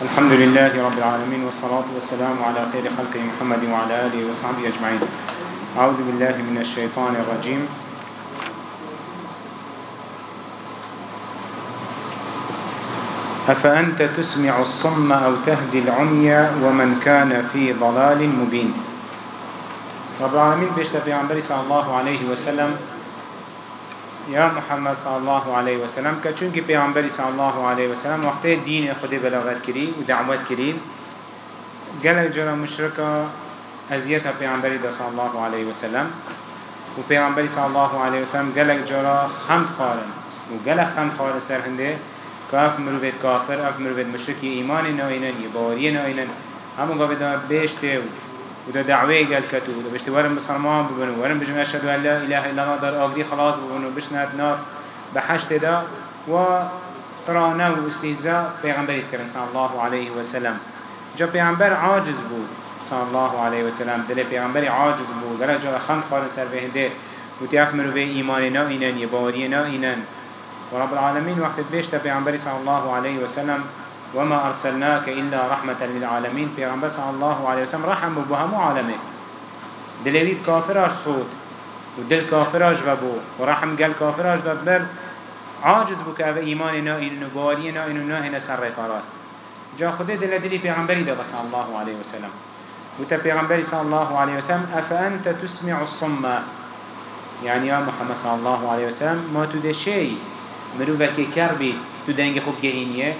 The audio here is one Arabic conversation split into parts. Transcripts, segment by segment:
الحمد لله رب العالمين والصلاة والسلام على خير خلقه محمد وعلى آله وصحبه أجمعين أعوذ بالله من الشيطان الرجيم أفأنت تسمع الصم أو تهدي العمي ومن كان في ضلال مبين رب العالمين بيشتى في عمبري صلى الله عليه وسلم يا محمد صلى الله عليه وسلم كچونك پیغمبر صلى الله عليه وسلم وقت دين خود بلاغت كري ودعوت كري قال جرى مشركة أزيتها پیغمبر صلى الله عليه وسلم. وپیغمبر صلى الله عليه وسلم قال جرى خمد خارن وقال خمد خارن سر كاف مروفت كافر اف مروفت مشركي إيمان ناينن يباري ناينن همو قابل بيشته وده دعوة قال كتو وده بشت ورم بسلمان ببنو ورم بجن أشهد أن لا إله إلا الله در آقدي خلاص ببنو بشنات ناف بحشت دا و قرانا و استهزاء پیغمبر کرن صلى الله عليه وسلم. جا پیغمبر عاجز بود صلى الله عليه وسلم. دل پیغمبر عاجز بود. گره جا خند خارن سر بهنده و تیاف مروه ایمان نا اینن یباری نا اینن. و وقت بيشتا پیغمبر صلى الله عليه وسلم وما أرسلناك إلا رحمة للعالمين. في صلى الله عليه وسلم رحم بهم عالمين دلويد كافراش صوت ودل كافراش وبو ورحم قال كافراش داد بر عاجز بك أف إيمان نائن نباري نائن نائن سر فراس جا خده دل دلي پیغمبري دا صلى الله عليه وسلم وتا پیغمبري صلى الله عليه وسلم أفأنت تسمع الصم يعني يا محمد صلى الله عليه وسلم ما تده شيء مروفك كربي تدنگ جهينيه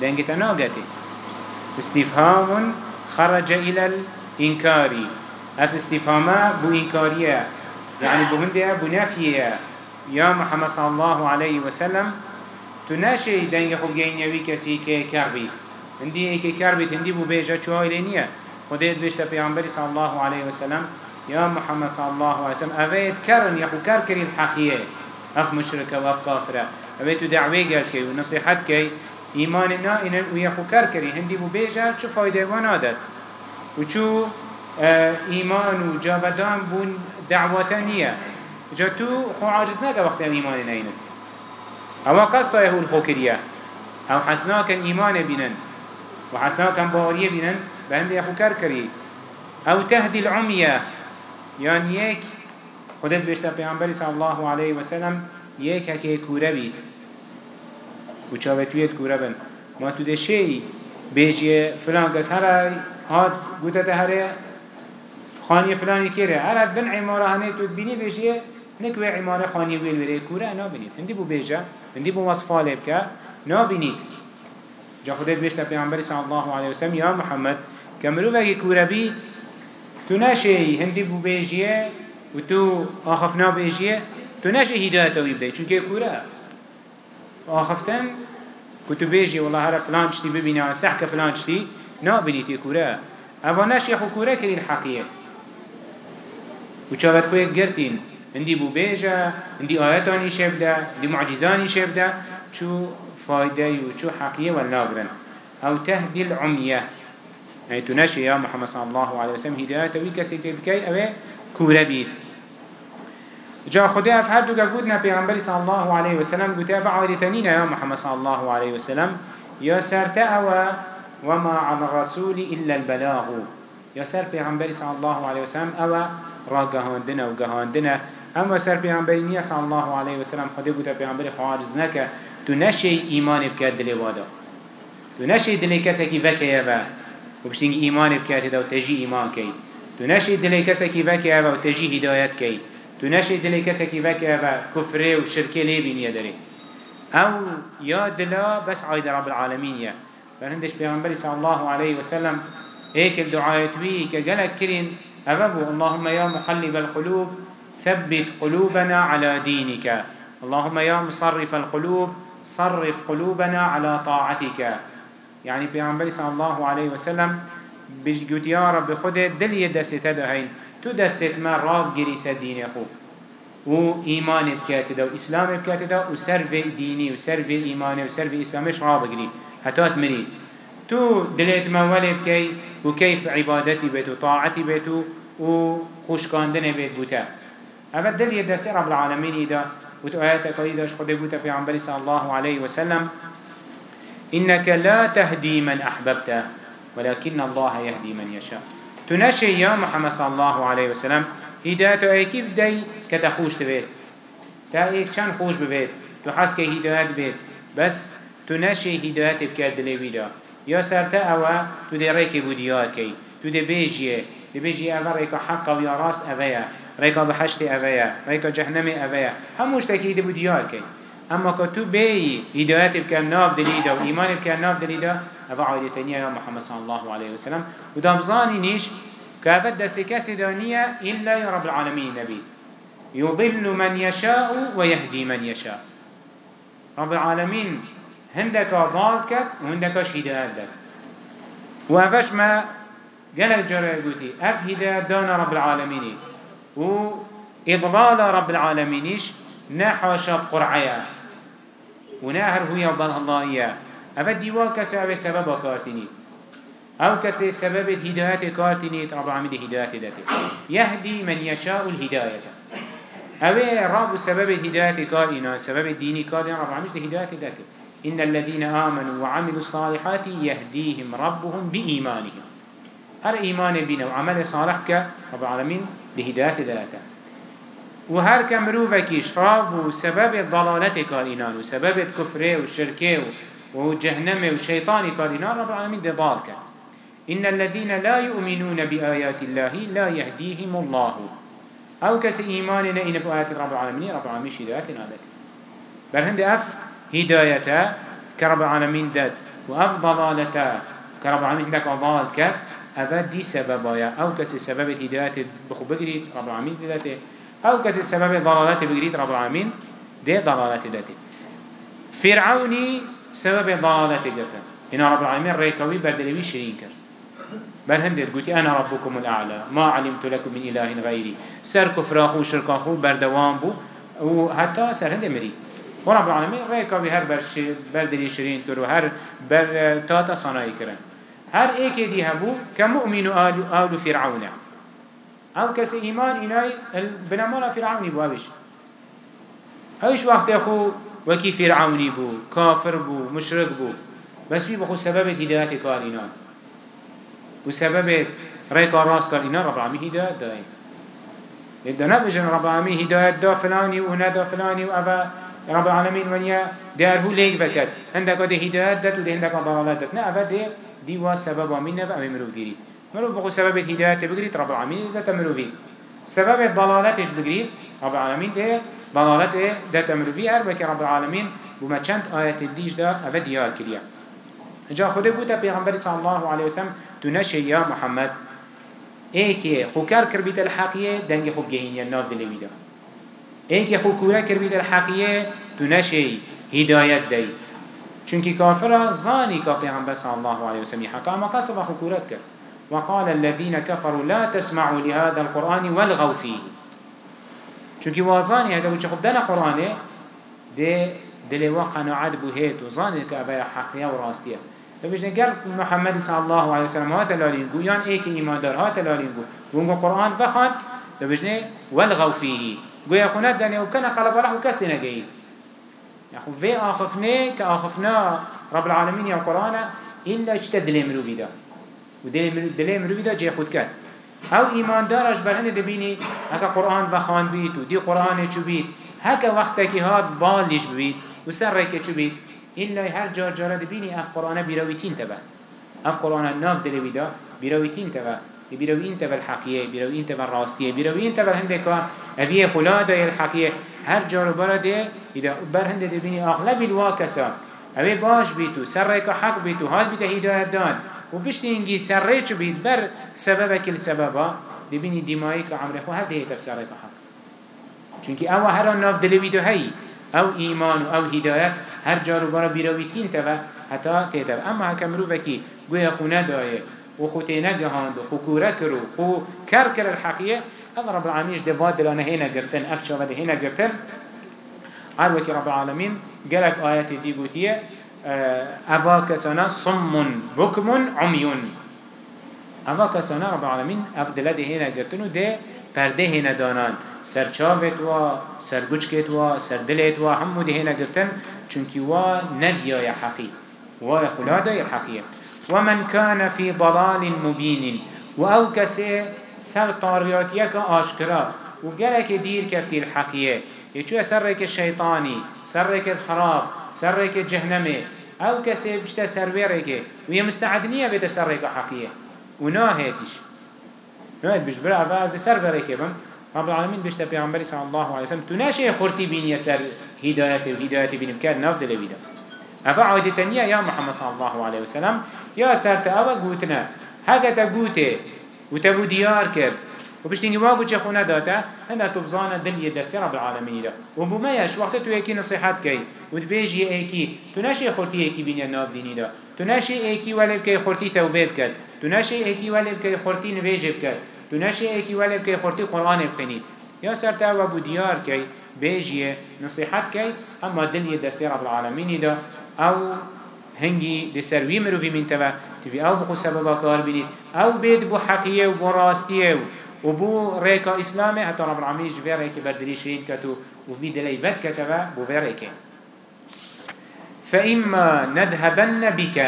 دنگ تناغتي استفهام خرج إلى الإنكار. أف استفهاما بو إنكارية. يعني بو هندية بو نفية. يا محمد صلى الله عليه وسلم تناشي دنگ خوب جهينيه كسي كي كربي هندي ايكي كربي هندي بو بيجا چوهاي لينيه خديت بيشتا پیغمبري صلى الله عليه وسلم يا محمد صلى الله عليه وسلم أفيت كرن يخو كر كرين حقية أف مشركة وأف كافرة أفيت دعوه قال كي ونصيحت كي إيمان نا إن ويخو كر كرين هندي بو بيجا شو فايدة وانادت وشو إيمان وجابدان بون دعوتانية جا تو خو عاجزنا وقت إيمان نينت أما قصة يهو الخوكرية أو حسنا كان إيمان بينن وحسنا كان باورية بينن بهند يخو كر كري أو تهدي العمية يعني يك خدت بيشتا پیغمبر صلى الله عليه وسلم يك هكي كورا بيت وچاوتويت كورا بن. ما تو ده شيء بيجي فلان كس هر هاد قوتت هر خاني فلاني كيره هر بن عمارة هنه تو تبيني بيجي نكوي عمارة خاني ويل وري كورا نا بنيت هندي بو بيجا هندي بو وصفه لبكا نا بنيت جا خدت بيشتا پیغمبر صلى الله عليه وسلم يا محمد كمرو بگی کورا بی تو نشه هندی بو بیجیه و تو آخفنا بیجیه تو نشه هدایت اوی بده چون که کورا آخفتن كتو بيجي والله هرا فلان تشتي ببينا سحك فلان تشتي نا بنيتي كورا أفا ناش يخو كورا كرين حقية وشابت خوية قرتين عندي بو بيجا عندي آياتاني شبدا عندي معجزاني شبدا شو فايدة وشو حقية والناقرن أو تهدي العمية يعني تناشي يا محمد صلى الله عليه وسلم هداية ويكسي كي أوي كورا بيت جا خدا اف هر دوگه گودنا پیغمبری صلی الله علیه وسلم گوته اف عادتنین یا محمد صلی الله علیه وسلم یا سرت أو وما عن الرسول الا البلاغ. یا سر پیغمبری صلی الله علیه وسلم أو را گهاندنا و گهاندنا اما سر پیغمبری نیا صلی الله علیه وسلم خدا گوته پیغمبری خواجز نکه تو نشی ایمان بکرد دلی وادا تو نشی دلی کسی که وکیه و وبشتنج إيمان بكات هذا وتجي إيمان كي تناشي دلي كسكي فك هذا وتجي هدايات كي دلي كسكي فك هذا كفر وشرك لي بين يدري أو يا دلا بس عيد رب العالمين يا فهندش بيغمبري صلى الله عليه وسلم هيك الدعاء توي كجلك كرين أبابو اللهم يا مقلب القلوب ثبت قلوبنا على دينك اللهم يا مصرف القلوب صرف قلوبنا على طاعتك يعني پیامبری صلی الله علیه و سلم بجگوت یا رب خود دل یه دست هین تو دست ما راب گیری سر دین خو و ایمان بکات دا و اسلام بکات دا و سر في دینی و سر في ایمان و سر في اسلامش راب گیری حتات منی. تو دلت ما ولی بکی و کیف عبادتی بیتو طاعتی بیتو و خوشکاندن بیت بوتا اول دل یه دست رب العالمین دا و تو آیات قیدش خود بوتا پیامبری صلی الله علیه و سلم. إنك لا تهدي من أحببت ولكن الله يهدي من يشاء تنشي يا محمد صلى الله عليه وسلم. هداية ايكي بدي كتخوش تبيت تا ايك چند خوش ببيت تو حس که هدایت بید بس تو نشی هدایت بکرد دلی دا یا سرتا اوه تو دی ریک بودیار کی. تو دی بیجیه. دی بیجیه اوه ریکا حق و یا راست اوه ریکا بحشت اوه ریکا جهنم اوه هموش دی بودیار کی. اما که تو بی هدایت بکر ناف دلی دا و ایمان بکر ناف دلی عایدتنیه یا محمد صلی الله علیه وسلم. و دامزانی نیش که اوه دست کسی دانیه إلا يا رب العالمين نبي. يضل من يشاء ويهدي من يشاء. رب العالمين هندك ضالك وهندك شهداء لك وافش ما قالك جرى قوتي اف هداية دانا رب العالمين. وإضلال رب العالمينش نحاشا قرعيا. ونهر هو يوبال الله إياه. أفا ديوا كسي أبي سبب كارتيني أو كسي سبب هداية كارتيني رب العالمين هداية ذاته يهدي من يشاء الهداية اوه رب سبب هداية كائنا سبب الديني كائنا رب العالمين هداية ذاته إن الذين آمنوا وعملوا الصالحات يهديهم ربهم بإيمانهم هر إيمان بنا وعمل صالح رب العالمين بهداية ذاته وهر كمروفكيش رب سبب الضلالة كائنا وسبب والشرك وجهنم والشيطان كائنا رب العالمين ضالك إن الذين لا يؤمنون بآيات الله لا يهديهم الله. أو كسي إيماننا إن بآيات رب العالمين رب العالمين هدايتنا دات بل هند أف هدايتا كرب العالمين دات وأف ضلالتا كرب العالمين دك ضال كر أفا دي سببايا أو كسي سبب هداية بخو بقريد رب العالمين داته أو كسي سبب ضلالات بقريد رب العالمين دي ضلالات داته فرعوني سبب ضلالات داته إن رب العالمين ريكوي بدلوي شرين كر. بل هندر قلت أنا ربكم الأعلى. ما علمت لكم من إله غيري. سر كفراخو شركاخو بردوان بو. وحتى سر هند مري ورب العالمين ريكا بهر بردري شرين كر وهر بر تاتا صناعي كرن هر ايك دي هبو كمؤمن آل, آل فرعون. أو كس إيمان إناي بنمال فرعوني بو اوش اوش وقت اخو وكي فرعوني بو كافر بو مشرك بو بس بي بخو سبب هداية كارينان وسبب ريكا راس كان إنا رب العالمين هداية داي إذا نبجن رب العالمين هداية دا فلاني وهنا دا فلاني وأبا رب العالمين ونيا دار هو ليك بكت عندك ده هداية دات وده عندك ضلالات دات نا أبا ده دي وا سبب من نبأ من مروف ديري مروف بقول سبب الهداية تبقريت رب العالمين ده تمروفي سبب الضلالات إيش بقريت رب العالمين ده ضلالات إيه ده تمروفي هر بك رب العالمين بما چند آيات الديش ده أبا ديار كريا جا خود بوتا پیغمبر صلی الله علیه وسلم تو نشه یا محمد ایکی خو کر بیت الحقیه دنگ خوب گهینی ناف دلی بیدا ایکی خو کورا کر بیت الحقیه تو نشه هدایت دی چونکی کافر زانی که پیغمبر صلی الله علیه وسلم حقا اما قصب خو کورت کرد. وقال الذين كفروا لا تسمعوا لهذا القرآن والغوا فيه. چونکی وازانی هذا وچه خب دل قرآنه ده دل وقناعت بو هيت وظاني كأبا حقيا وراستيا فبيجن قال محمد صلى الله عليه وسلم هات لالين قو يان ايك ايمان دار هات لالين قو ونقو قرآن فخد فبيجن والغو فيه قو يخونا داني وكنا قلب الله وكسلنا قيد يخو في آخفنا كآخفنا رب العالمين يا قرآن إلا اجتد دلي مرو بيدا ودلي مرو بيدا جي خود كد أو ایمان دارش برهنده دبینی هکا قرآن و بید و دی قرآن چو بید. هکا وقتا که هاد بالش بید و سر ریکه چو بید. إلا هر جار جارة بيني أف قرآن بيرويتين تبا أف قرآن الناف دلويدا بيرويتين تبا بيروين تبا الحقية بيروين تبا الراستية بيروين تبا هندك أفيه خلادا الحقية هر جار برده إذا بر هند بيني أغلب الواكسا أبي باش بيتو سرك حق بيتو هاد بيته هداية دان وبشتي إنجي سريش بيت بر سبب كل سببا دبيني دمائك عمره خو هذا هي تفسيرك حق چونك أول هر الناف دلويدو هي أو ایمان و أو هدایت هر جارو برا بیرویتین تبا حتی تیتر اما رو وکی گویا خونه دایه و خو تینه گهاند و خو کر کر الحقیه. اما رب العالمین دواد دلانه هینا گرتن افشا و هینا گرتن هر وکی رب العالمین گلک آیت دی گوتیه افا کسانا صم بکم عمیون افا کسانا رب العالمین اف دلده هینا گرتن و ده پرده هینا دانان. سرچاوت و سرگوچکت و سردلت و همو ده هنه گرتن چونکی و نویا یا حقی. وای خدا دای حقیه. ومن كان في ضلال مبين و كسي سر طارياتيك آشكرا و گلک دیر کفتی الحقیه. یچو سرک شیطانی سرک خراب سرک جهنمه أو کسی بشتا سرویره و یه مستعد نیه بیت سرک حقیه و ناهیتش ناهیت بش برا اوه از سرویره که بم. رب العالمين بشتا پیغمبری صلی الله علیه وسلم. تو نشه خورتی بینی سر هدایت و هدایت بینیم کرد ناف دل بیدا افا عادتنیه یا محمد صلی الله علیه وسلم. یا سرت اوه گوتنا هکا تا گوته و تبو دیار کرد. وبشتيني واقو چه خونه داتا هنده تبزان دل يدسي رب العالمين دا. وبما يش وقت تو يكي نصيحات كي وتبيجي ايكي تو ناشي خورتي ايكي بين ناف ديني دا. تو ناشي ايكي ولب كي خورتي توبيب كد تو ناشي ايكي ولب كي خورتي نواجب كد تو ناشي ايكي ولب كي خورتي قرآن بخنيد يا سرتا وابو ديار كي بيجي نصيحات كي اما دل يدسي رب العالمين دا. أو هنگی دی سروی مروفی من تبا تفی أو بخو سببا کار بینید. أو بید بو حقیه و بو راستیه وبو ريكا إسلامي حتى رب العالمين جفي ريكي بردري كتو وفي دلي فت كتبا بو في ريكي. فإما نذهبن بك.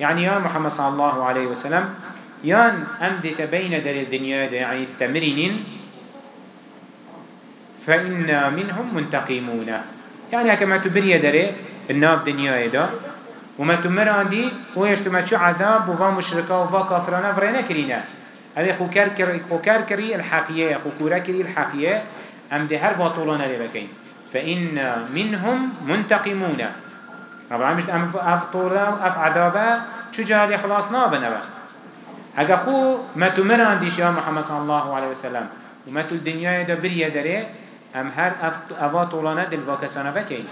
يعني يا محمد صلى الله عليه وسلم يان أمدت بين دل الدنيا يعني التمرين فإنا منهم منتقمون. يعني كما تبري دري الناف دنيا دا وما تمر دي هو يشتما شو عذاب وفا مشركة وفا كافرانا فرينا كرينا. هذا خوكر كري خوكر كري الحقيقة خوكورا كري الحقيقة أم ده هر باطولانا لبكين فإن منهم منتقمون رب العالمين أم أف طولا أف عذابا شو جهل خلاصنا بنبا هذا خو ما تمران ديش يا محمد صلى الله عليه وسلم وما تو الدنيا دا بريا داري أم هر أف أفا طولانا دل واكسانا بكين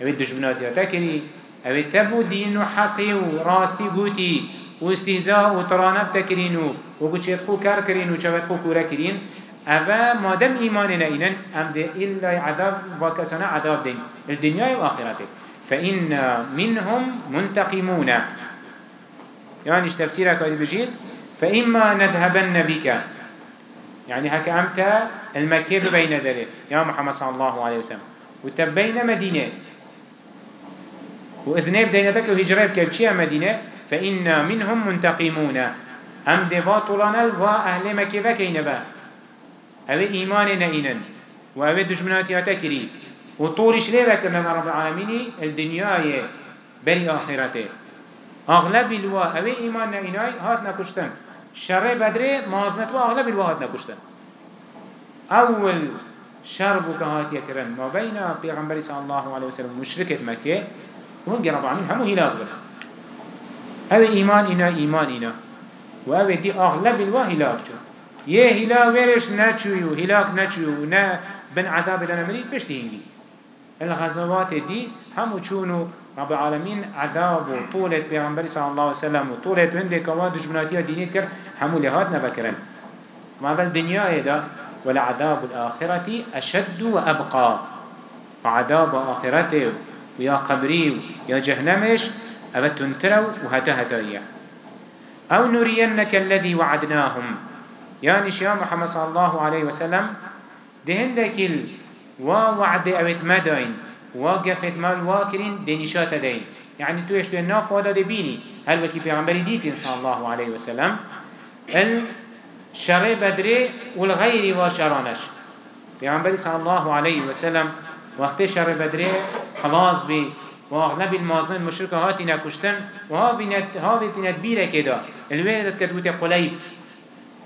أبي دشبنات يتكري أبي تبو دين حقي وراستي قوتي و استهزاء و ترانب تكرين و بچيت خو كار كرين و چوت خو كورا كرين أفا مادم إيماننا إنن أم دي إلا عذاب وكسنا عذاب دين الدنيا وآخرته فإن منهم منتقمون. يعني إيش تفسيرك هذه بجيل فإما نذهبن بك. يعني هكا أمت المكيب بين ذلك يا محمد صلى الله عليه وسلم وتبين مدينة وإذنب دينتك وهجرة بكبشية مدينة فإنا منهم منتقمون. هم دفا طولان الفا أهل مكة كينبا أو إيماننا إنن وأو دشمناتي أتكري وطولش ليه بكرنا رب العالمين الدنيا بري آخرته أغلب الوا أو إيماننا إناي هات نكشتن شر بدري مازنت وأغلب الوا هات نكشتن أول شرب كهات يكرن ما بين بيغمبر صلى الله عليه وسلم مشركة مكة وهم رب العالمين همو هلاك هذا إيمان إنا إيمان إنا. وهذا دي أغلب الوا هلاك جو يه هلاك ويرش نچويو هلاك نچويو نا بن عذاب لنا مريد بش تهنجي الغزوات دي همو چونو رب العالمين عذاب وطولة بيغمبر صلى الله عليه وسلم وطولة هنده كوا دجمناتيا دينيت كر همو لهات نبكرن ما في الدنيا دا ولعذاب الآخرة أشد وأبقى وعذاب آخرته ويا قبري ويا جهنمش أبا تنتروا وهتا هدايا أو نرينك الذي وعدناهم. يعني شيا محمد صلى الله عليه وسلم دهن دكيل ووعد أبت مدين وقفت مال واكرين دنشات دين يعني تو يشتو الناف ودا دبيني هل وكي پیغمبر ديتين صلى الله عليه وسلم؟ الشر بدري والغير وشرانش پیغمبر صلى الله عليه وسلم وقت شر بدري خلاص بي واغلب المازن المشركة هاتي نكشتن وهاوي نت بيرا كده الويلة كدوت قليب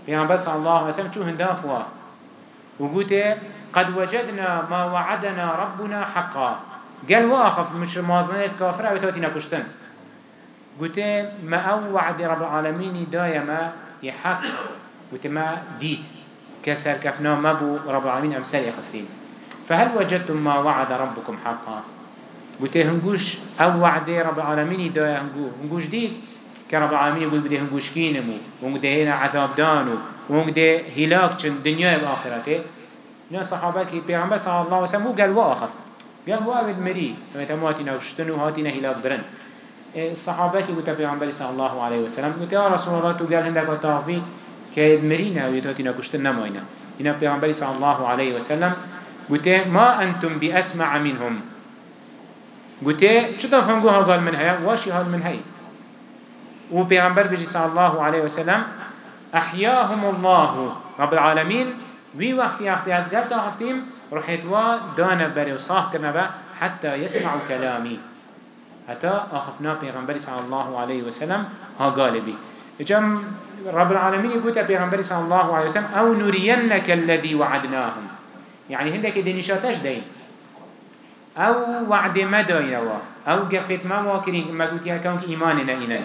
بيان بس الله عليه وسلم شو هندافوا وقلت قد وجدنا ما وعدنا ربنا حقا. قال واخف مش مازنات كافرة وتوتي نكشتن قلت ما أو وعد رب العالمين دايما يحق قلت ما ديت كسر كفنا مبو رب العالمين أمثال يخصين فهل وجدتم ما وعد ربكم حقا. بوته هنگوش أو وعده رب العالمين دا هنگو هنگوش دي كرب العالمين يقول بده هنگوش كينمو وهنگده هنا عذاب دانو وهنگده هلاك چن دنيا وآخرته نا صحابه كي پیغمبر صلى الله عليه وسلم قال واخف قال وابد مري فمتمواتي نوشتن وهاتينا هلاك برن. الصحابه كي قلت پیغمبر صلى الله عليه وسلم. قلت يا رسول الله تو قال هندك وطافي كيد مرينا ويتاتينا كشتن نماينا هنا پیغمبر صلى الله عليه وسلم. قلت ما أنتم بأسمع منهم. قلت چطور فهمگوها قال من هيا واشي هال من هي و پیغمبر بجي صلى الله عليه وسلم أحياهم الله رب العالمين وي وقت از قبتا هفتيم رحيت وا دانا بري وصاح كرنا حتى يسمعوا كلامي حتى أخفنا پیغمبر صلى الله عليه وسلم ها قال بي جم رب العالمين يقول پیغمبر صلى الله عليه وسلم أو نرينك الذي وعدناهم. يعني هندك دينشاتش دين أو وعد ما داينوا أو قفت ما واكرين ما قلت يا كونك ايماننا إنا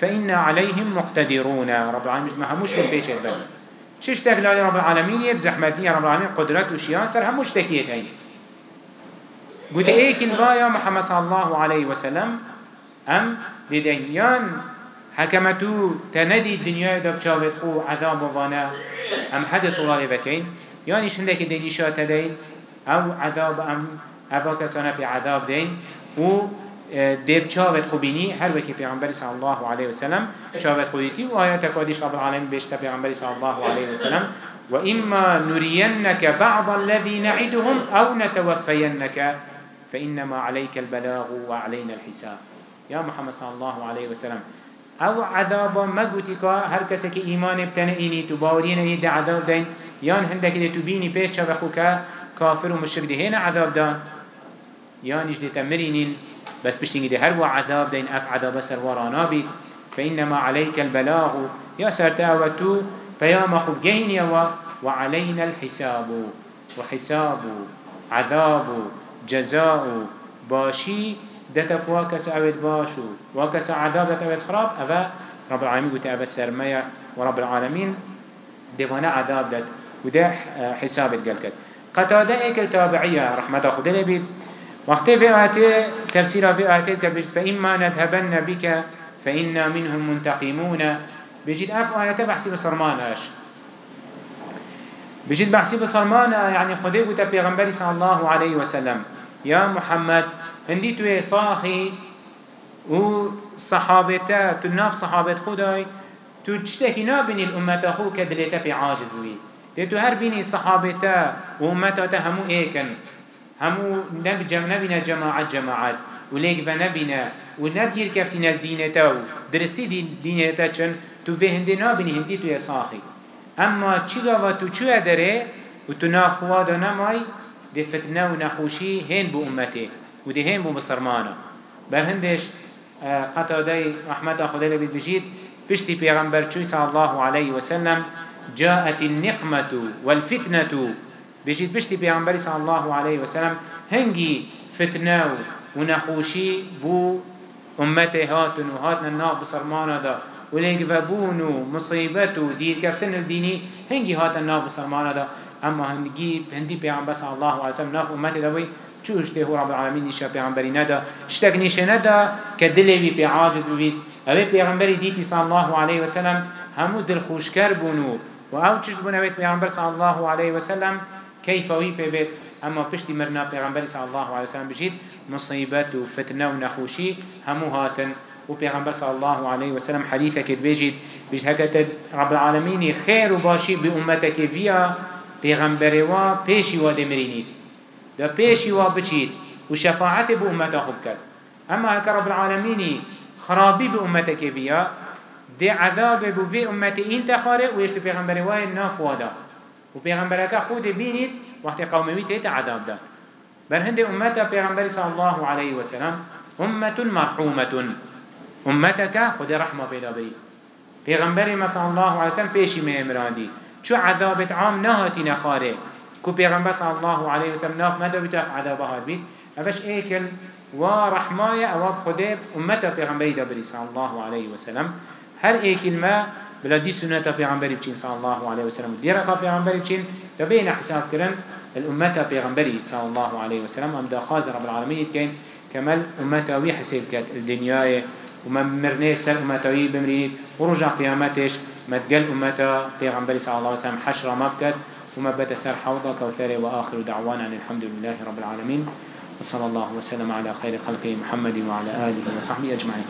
فإنا عليهم مقتدرون. رب العالمين ما هموش البيت البني چش تقلال رب العالمين يبزحمتني رب العالمين قدرت وشيان سر هموش تكيت هين قلت ايك الغاية محمد صلى الله عليه وسلم ام لديان حكمتو تندي الدنيا دب شاوت قو عذاب وغانا ام حد طلال بكين يعني شندك شات دين أو عذاب ام هوا کسانه پی عذاب دین. و دیب چاوت خوبینی هر وکی پیغمبر صلی الله علیه وسلم چاوت خوبیتی و آیات کادیش رب العالمین بیشتر پیغمبر صلی الله علیه وسلم وإما نرينك بعض الذي نعدهم أو نتوفينك فإنما عليك البلاغ وعلينا الحساب. يا محمد صلى الله عليه وسلم أو عذاب قلتك هر كسك إيمان ابتنئيني تباورين يد عذاب دين يان هندك تبيني بيش شبخوك كافر ومشرك دي هنا عذاب دان. يانش دي تمرينين بس بشتنجي دي هروا عذاب دين أف عذاب سر ورانا بي فإنما عليك البلاغ. يا سرتاوتو بيام خب جين يوا وعلينا الحساب. وحساب عذاب جزاء. باشي دتف واكس أود باشو. واكس عذاب أود خراب. أفا رب العالمين قلت أفا السرمية ورب العالمين. دفنا عذاب دت. وده حساب الجلكت قتادة إكل تابعية رحمة خدنا لبيت وقت في آيات تفسير في آيات كبير فإما نذهبن بك فإنا منهم منتقمون. بجد أف آيات بحسي بصرمان أش بجد بحسي بصرمان يعني خده قلت بيغنبري صلى الله عليه وسلم يا محمد هندي توي صاخي و صحابته تناف صحابة خداي تو تشتكي نابني الأمة أخو كدلتا في عاجز وي تو هر بيني صحابته وأمته همو إيكن همو نب جم نبينا جماعات جماعات وليك فنبينا ونبير كفتنا الدين تاو درستي دين دين تا چن تو في هندي نابني هندي تو يساخي اما چيغا و تو چو ادره و تو ناخوا دا نماي دي فتنه و نخوشي هين بو امته و دي هين بو بسرمانا بر هندش قطاده رحمت خدا لبید بجید پشتی پیغمبر چوی صلی الله علیه وسلم جاءت النقمة والفتنة بيجيت بشتي بيعنبري صلى الله عليه وسلم هنجي فتنة ونخوشي بو أمتي هاتن وهاتنا الناق بصرمانا دا وليك فبونو مصيبتو دير كفتن الديني هنجي هاتن الناق بصرمانا دا. أما هنجي هندي بيعنبر صلى الله عليه وسلم ناف أمتي دا شو اشته هو رب العالمين نشا بيعنبري ندا. اشتاق نشا ندا كدلي بي بيعاجز بي أبي بيعنبري ديتي صلى الله عليه وسلم همو دل خوشكر بونو و أو چش بونه بيت پیغمبر صلى الله عليه وسلم كيف وي بيت؟ أما پشتی مرنا پیغمبر صلى الله عليه وسلم بجید مصيبت و فتنه و نخوشی همو هاتن و پیغمبر الله عليه وسلم حديثك بيج هكذا رب العالمين خير و باشي بأمتك فيها پیغمبر و پیشی و دمرینید دا پیشی و بچید و شفاعت کرد أما هكا رب العالمين خرابي بأمتك فيها دي عذاب بو في أمتي إنت خارق ويش پیغمبر و ناف وادا و پیغمبرك خود بینید وقت قومي تيت عذاب ده بل هند أمتا پیغمبر صلى الله عليه وسلم أمة مرحومة أمتك خود رحمة بيدا بي پیغمبر صلى الله عليه وسلم پیشی میں امران شو عذابت عام نهاتي نخاره كو پیغمبر صلى الله عليه وسلم ناف مدى بتاف عذابها بيت أفش ايكل ورحماية أواب خده أمتا پیغمبر دبري صلى الله عليه وسلم هر ايكل ما بلا دي سنة پیغمبری بچین صلى الله عليه وسلم. دیرقا پیغمبری بچین لبين حساب كرن الأمة پیغمبری صلى الله عليه وسلم. أم خاز رب العالمين كين كمال أمة وي حساب كت الدنيا وما مرنيش سر أمة وي بمريد ورجع قيامتش ما تقل أمة پیغمبری صلى الله عليه وسلم. حشر مبكت وما بت سر حوضة كوثر وآخر دعوانا عن الحمد لله رب العالمين. وصلى الله وسلم على خير خلقه محمد وعلى آله وصحبه أجمعين.